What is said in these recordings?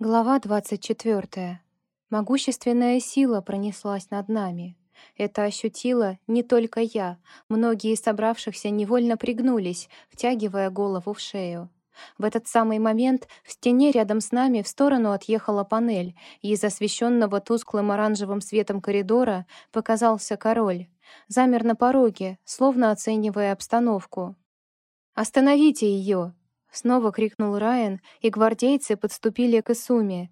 Глава 24. Могущественная сила пронеслась над нами. Это ощутила не только я. Многие из собравшихся невольно пригнулись, втягивая голову в шею. В этот самый момент в стене рядом с нами в сторону отъехала панель, и из освещенного тусклым оранжевым светом коридора показался король. Замер на пороге, словно оценивая обстановку. «Остановите ее!» Снова крикнул Райан, и гвардейцы подступили к Исуме.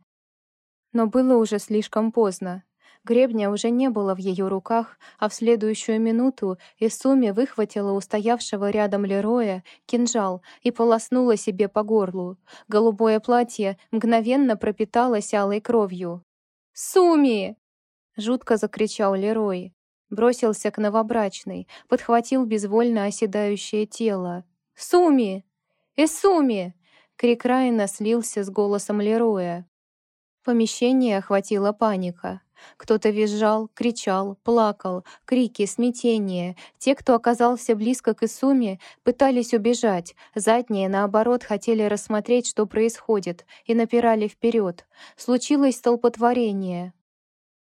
Но было уже слишком поздно. Гребня уже не было в ее руках, а в следующую минуту Исуми выхватила у стоявшего рядом Лероя кинжал и полоснула себе по горлу. Голубое платье мгновенно пропиталось алой кровью. «Суми!» — жутко закричал Лерой. Бросился к новобрачной, подхватил безвольно оседающее тело. «Суми!» «Эсуми!» — крик Райана слился с голосом Лероя. Помещение охватила паника. Кто-то визжал, кричал, плакал, крики, смятение. Те, кто оказался близко к Исуме, пытались убежать. Задние, наоборот, хотели рассмотреть, что происходит, и напирали вперед. Случилось столпотворение.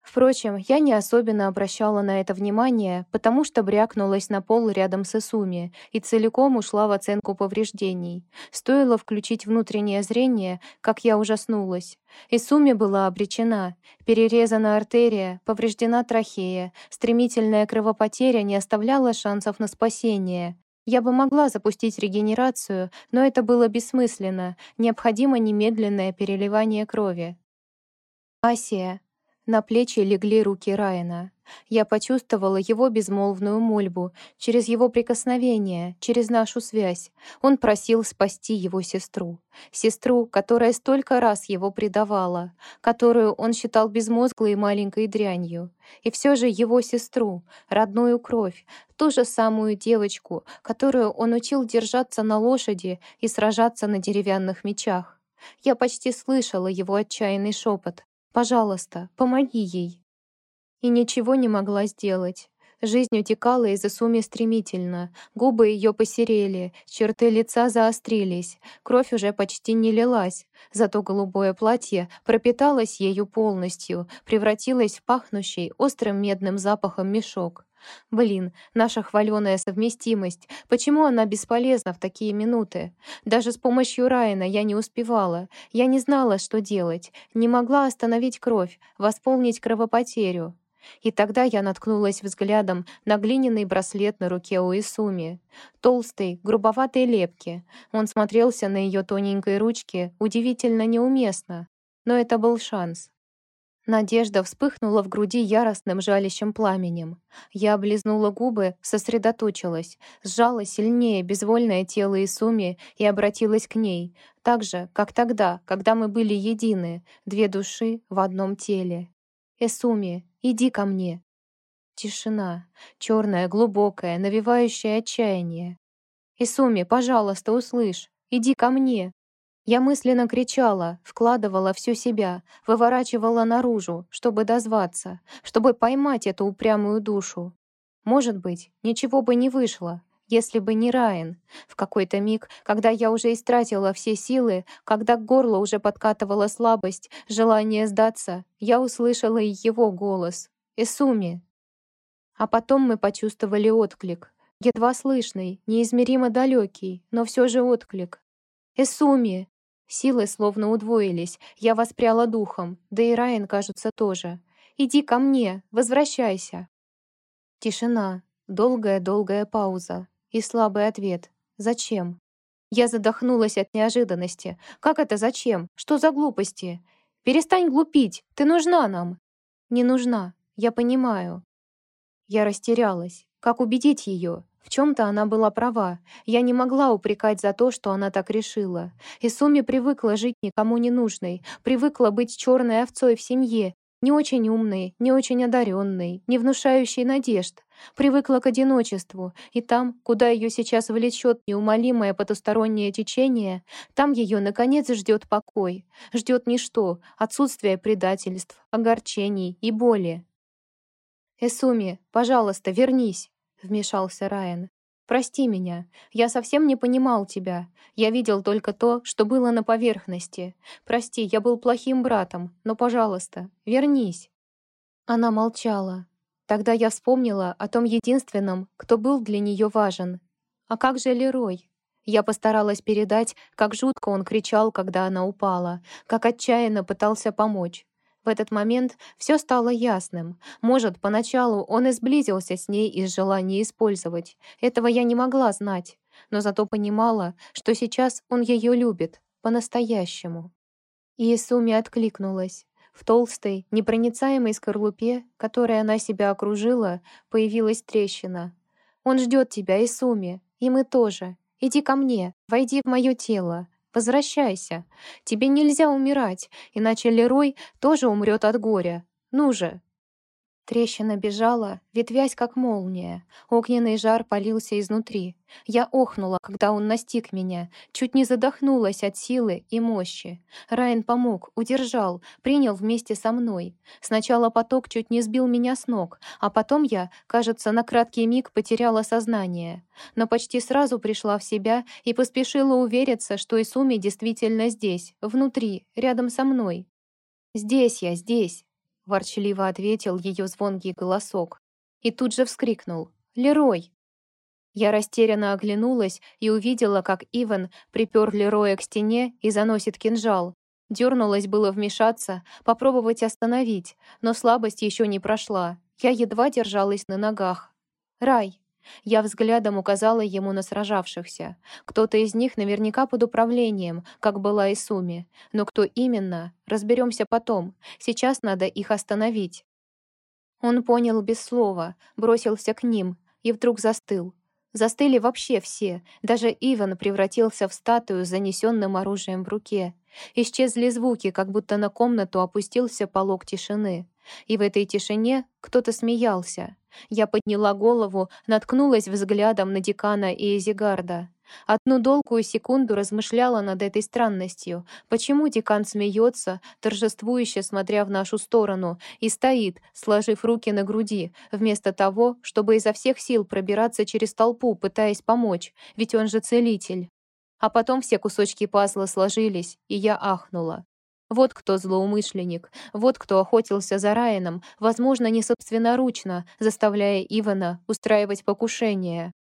Впрочем, я не особенно обращала на это внимание, потому что брякнулась на пол рядом с Исуми и целиком ушла в оценку повреждений. Стоило включить внутреннее зрение, как я ужаснулась. Исуми была обречена. Перерезана артерия, повреждена трахея, стремительная кровопотеря не оставляла шансов на спасение. Я бы могла запустить регенерацию, но это было бессмысленно, необходимо немедленное переливание крови. «Асия», на плечи легли руки Райана. Я почувствовала его безмолвную мольбу, через его прикосновение, через нашу связь. Он просил спасти его сестру. Сестру, которая столько раз его предавала, которую он считал безмозглой маленькой дрянью. И все же его сестру, родную кровь, ту же самую девочку, которую он учил держаться на лошади и сражаться на деревянных мечах. Я почти слышала его отчаянный шепот. Пожалуйста, помоги ей». И ничего не могла сделать. Жизнь утекала из Исуми стремительно, губы ее посерели, черты лица заострились, кровь уже почти не лилась, зато голубое платье пропиталось ею полностью, превратилось в пахнущий острым медным запахом мешок. Блин, наша хваленая совместимость. Почему она бесполезна в такие минуты? Даже с помощью Райана я не успевала. Я не знала, что делать. Не могла остановить кровь, восполнить кровопотерю. И тогда я наткнулась взглядом на глиняный браслет на руке у Исуми. Толстый, грубоватой лепки. Он смотрелся на ее тоненькой ручке удивительно неуместно. Но это был шанс. Надежда вспыхнула в груди яростным жалящим пламенем. Я облизнула губы, сосредоточилась, сжала сильнее безвольное тело Исуми и обратилась к ней, так же, как тогда, когда мы были едины, две души в одном теле. «Эсуми, иди ко мне!» Тишина, черная, глубокая, навевающая отчаяние. «Исуми, пожалуйста, услышь, иди ко мне!» Я мысленно кричала, вкладывала всю себя, выворачивала наружу, чтобы дозваться, чтобы поймать эту упрямую душу. Может быть, ничего бы не вышло, если бы не Райан. В какой-то миг, когда я уже истратила все силы, когда к горлу уже подкатывала слабость, желание сдаться, я услышала и его голос. «Исуми!» А потом мы почувствовали отклик. Едва слышный, неизмеримо далекий, но все же отклик. «Исуми!» Силы словно удвоились, я воспряла духом, да и Райан, кажется, тоже. «Иди ко мне, возвращайся!» Тишина, долгая-долгая пауза и слабый ответ. «Зачем?» Я задохнулась от неожиданности. «Как это зачем? Что за глупости? Перестань глупить, ты нужна нам!» «Не нужна, я понимаю». Я растерялась. Как убедить ее? В чем-то она была права. Я не могла упрекать за то, что она так решила. Исуми привыкла жить никому не нужной, привыкла быть черной овцой в семье, не очень умной, не очень одаренной, не внушающей надежд. Привыкла к одиночеству, и там, куда ее сейчас влечет неумолимое потустороннее течение, там ее, наконец, ждет покой. Ждет ничто, отсутствие предательств, огорчений и боли. «Эсуми, пожалуйста, вернись!» Вмешался Райан. Прости меня. Я совсем не понимал тебя. Я видел только то, что было на поверхности. Прости, я был плохим братом, но, пожалуйста, вернись». Она молчала. Тогда я вспомнила о том единственном, кто был для нее важен. А как же Лерой? Я постаралась передать, как жутко он кричал, когда она упала, как отчаянно пытался помочь. В этот момент все стало ясным. Может, поначалу он и сблизился с ней из желания использовать. Этого я не могла знать, но зато понимала, что сейчас он ее любит, по-настоящему. И Исуми откликнулась. В толстой, непроницаемой скорлупе, которой она себя окружила, появилась трещина. «Он ждет тебя, Исуми, и мы тоже. Иди ко мне, войди в мое тело, возвращайся. Тебе нельзя умирать, иначе Лерой тоже умрет от горя. Ну же, Трещина бежала, ветвясь как молния. Огненный жар полился изнутри. Я охнула, когда он настиг меня, чуть не задохнулась от силы и мощи. Райан помог, удержал, принял вместе со мной. Сначала поток чуть не сбил меня с ног, а потом я, кажется, на краткий миг потеряла сознание. Но почти сразу пришла в себя и поспешила увериться, что Исуми действительно здесь, внутри, рядом со мной. «Здесь я, здесь!» — ворчливо ответил ее звонкий голосок. И тут же вскрикнул. «Лерой!» Я растерянно оглянулась и увидела, как Иван припер Лероя к стене и заносит кинжал. Дернулась было вмешаться, попробовать остановить, но слабость еще не прошла. Я едва держалась на ногах. «Рай!» Я взглядом указала ему на сражавшихся. Кто-то из них наверняка под управлением, как была и Суми. Но кто именно, разберемся потом. Сейчас надо их остановить. Он понял без слова, бросился к ним и вдруг застыл. Застыли вообще все. Даже Иван превратился в статую с занесенным оружием в руке. Исчезли звуки, как будто на комнату опустился полог тишины. И в этой тишине кто-то смеялся. Я подняла голову, наткнулась взглядом на декана и Эзигарда. Одну долгую секунду размышляла над этой странностью. Почему декан смеется, торжествующе смотря в нашу сторону, и стоит, сложив руки на груди, вместо того, чтобы изо всех сил пробираться через толпу, пытаясь помочь, ведь он же целитель. А потом все кусочки пазла сложились, и я ахнула. Вот кто злоумышленник, вот кто охотился за Райаном, возможно, не собственноручно, заставляя Ивана устраивать покушение.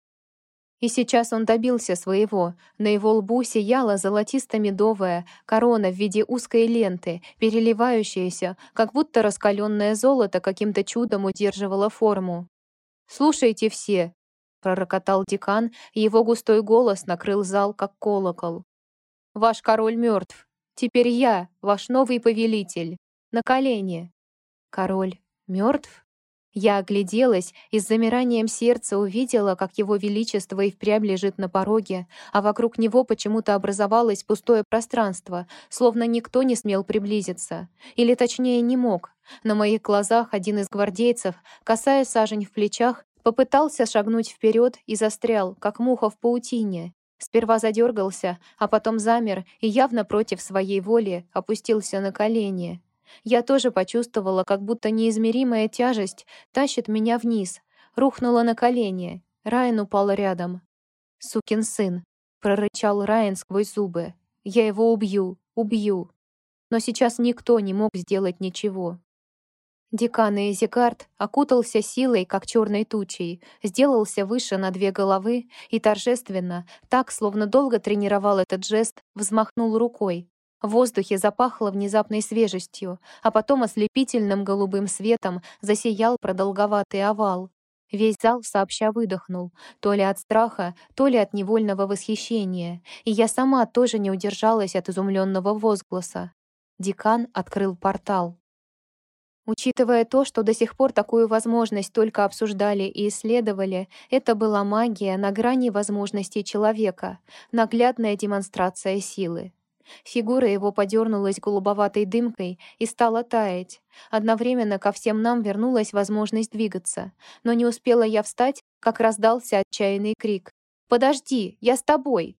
И сейчас он добился своего. На его лбу сияла золотисто-медовая корона в виде узкой ленты, переливающаяся, как будто раскаленное золото каким-то чудом удерживало форму. «Слушайте все!» — пророкотал декан, и его густой голос накрыл зал, как колокол. «Ваш король мертв. Теперь я, ваш новый повелитель. На колени. Король мертв? Я огляделась и с замиранием сердца увидела, как его величество и впрямь лежит на пороге, а вокруг него почему-то образовалось пустое пространство, словно никто не смел приблизиться. Или точнее не мог. На моих глазах один из гвардейцев, касая сажень в плечах, попытался шагнуть вперед и застрял, как муха в паутине. Сперва задергался, а потом замер и явно против своей воли опустился на колени. Я тоже почувствовала, как будто неизмеримая тяжесть тащит меня вниз. Рухнула на колени. Райан упал рядом. «Сукин сын!» — прорычал Райан сквозь зубы. «Я его убью, убью!» Но сейчас никто не мог сделать ничего. Декан Эзикард окутался силой, как черной тучей, сделался выше на две головы и торжественно, так, словно долго тренировал этот жест, взмахнул рукой. В воздухе запахло внезапной свежестью, а потом ослепительным голубым светом засиял продолговатый овал. Весь зал сообща выдохнул, то ли от страха, то ли от невольного восхищения, и я сама тоже не удержалась от изумленного возгласа. Декан открыл портал. Учитывая то, что до сих пор такую возможность только обсуждали и исследовали, это была магия на грани возможностей человека, наглядная демонстрация силы. Фигура его подернулась голубоватой дымкой и стала таять. Одновременно ко всем нам вернулась возможность двигаться. Но не успела я встать, как раздался отчаянный крик. «Подожди, я с тобой!»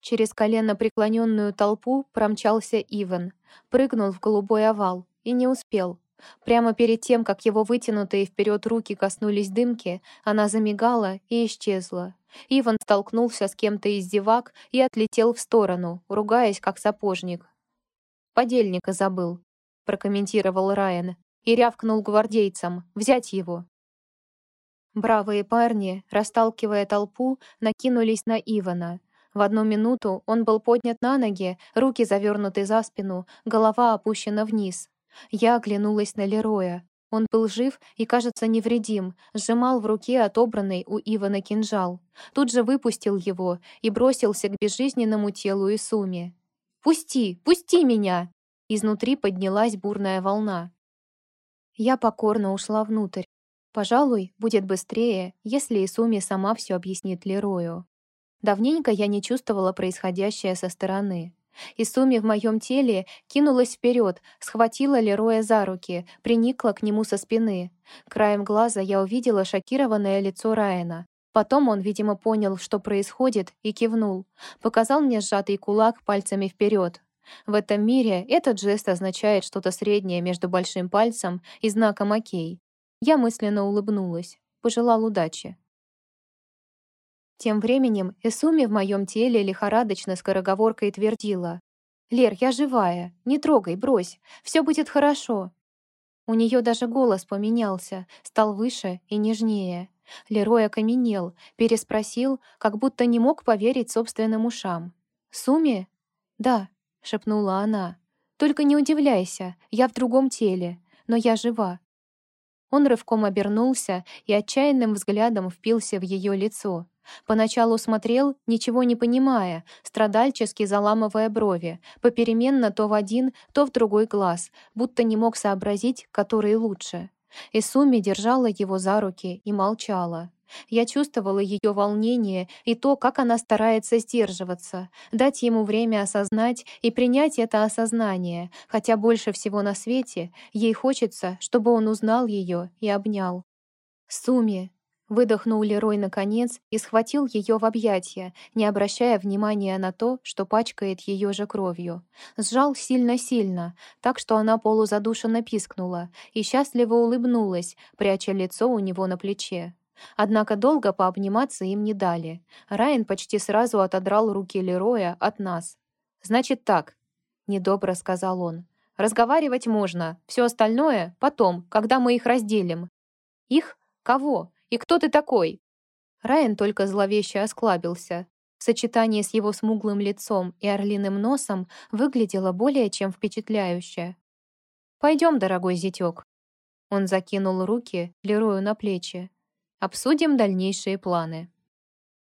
Через колено преклоненную толпу промчался Иван, прыгнул в голубой овал, и не успел. Прямо перед тем, как его вытянутые вперед руки коснулись дымки, она замигала и исчезла. Иван столкнулся с кем-то из зевак и отлетел в сторону, ругаясь как сапожник. «Подельника забыл», — прокомментировал Райан и рявкнул гвардейцам «взять его». Бравые парни, расталкивая толпу, накинулись на Ивана. В одну минуту он был поднят на ноги, руки завернуты за спину, голова опущена вниз. Я оглянулась на Лероя. Он был жив и, кажется, невредим, сжимал в руке отобранный у Ивана кинжал. Тут же выпустил его и бросился к безжизненному телу Исуми. «Пусти! Пусти меня!» Изнутри поднялась бурная волна. Я покорно ушла внутрь. Пожалуй, будет быстрее, если Исуми сама все объяснит Лерою. Давненько я не чувствовала происходящее со стороны. Исуми в моем теле кинулась вперед, схватила Лероя за руки, приникла к нему со спины. Краем глаза я увидела шокированное лицо Райана. Потом он, видимо, понял, что происходит, и кивнул. Показал мне сжатый кулак пальцами вперед. В этом мире этот жест означает что-то среднее между большим пальцем и знаком «Окей». Я мысленно улыбнулась, пожелал удачи. Тем временем Эсуми в моем теле лихорадочно скороговоркой твердила. «Лер, я живая. Не трогай, брось. Все будет хорошо». У нее даже голос поменялся, стал выше и нежнее. Лерой окаменел, переспросил, как будто не мог поверить собственным ушам. «Суми?» «Да», — шепнула она. «Только не удивляйся, я в другом теле, но я жива. Он рывком обернулся и отчаянным взглядом впился в ее лицо. Поначалу смотрел, ничего не понимая, страдальчески заламывая брови, попеременно то в один, то в другой глаз, будто не мог сообразить, который лучше. Исуми держала его за руки и молчала. Я чувствовала ее волнение и то, как она старается сдерживаться, дать ему время осознать и принять это осознание, хотя больше всего на свете ей хочется, чтобы он узнал ее и обнял. «Суми!» — выдохнул Лерой наконец и схватил ее в объятия, не обращая внимания на то, что пачкает ее же кровью. Сжал сильно-сильно, так что она полузадушенно пискнула и счастливо улыбнулась, пряча лицо у него на плече. Однако долго пообниматься им не дали. Райан почти сразу отодрал руки Лероя от нас. «Значит так», — недобро сказал он. «Разговаривать можно, все остальное — потом, когда мы их разделим». «Их? Кого? И кто ты такой?» Райан только зловеще осклабился. В сочетании с его смуглым лицом и орлиным носом выглядело более чем впечатляюще. «Пойдем, дорогой зятек». Он закинул руки Лерою на плечи. Обсудим дальнейшие планы.